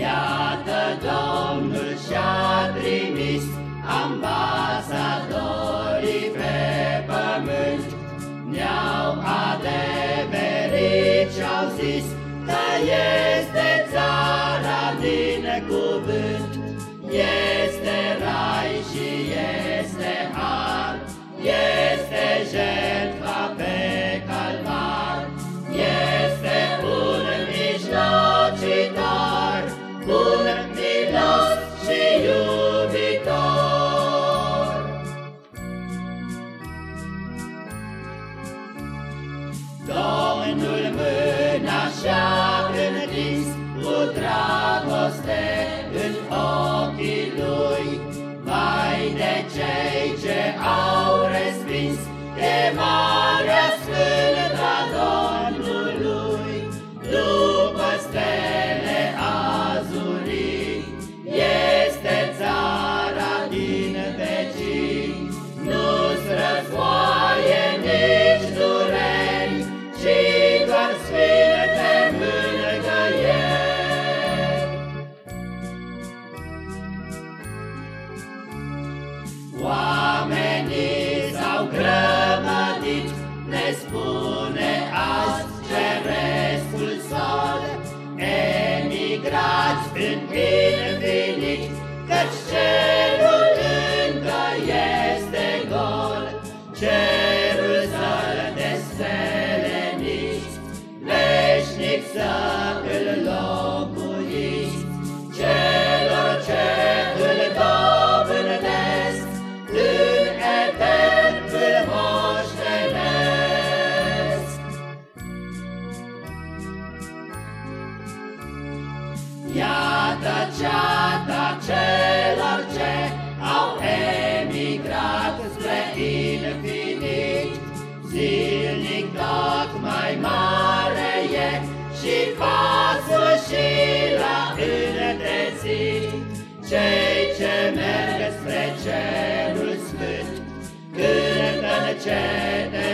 Iată Domnul și-a trimis ambasadorii pe pământ, Ne-au adeverit și-au zis că este țara din cuvânt, Este respins chemarea sfântă a ne spune azi cerescul sol, emigrați în infinit, căci cerul încă este gol, cerul să-l desfeleniți, veșnic să îl locuiți, Iată ceata celor ce au emigrat spre infinit, Zilnic tot mai mare e și pasul și la înălțit. Cei ce merg spre cerul sfânt, cântă în cete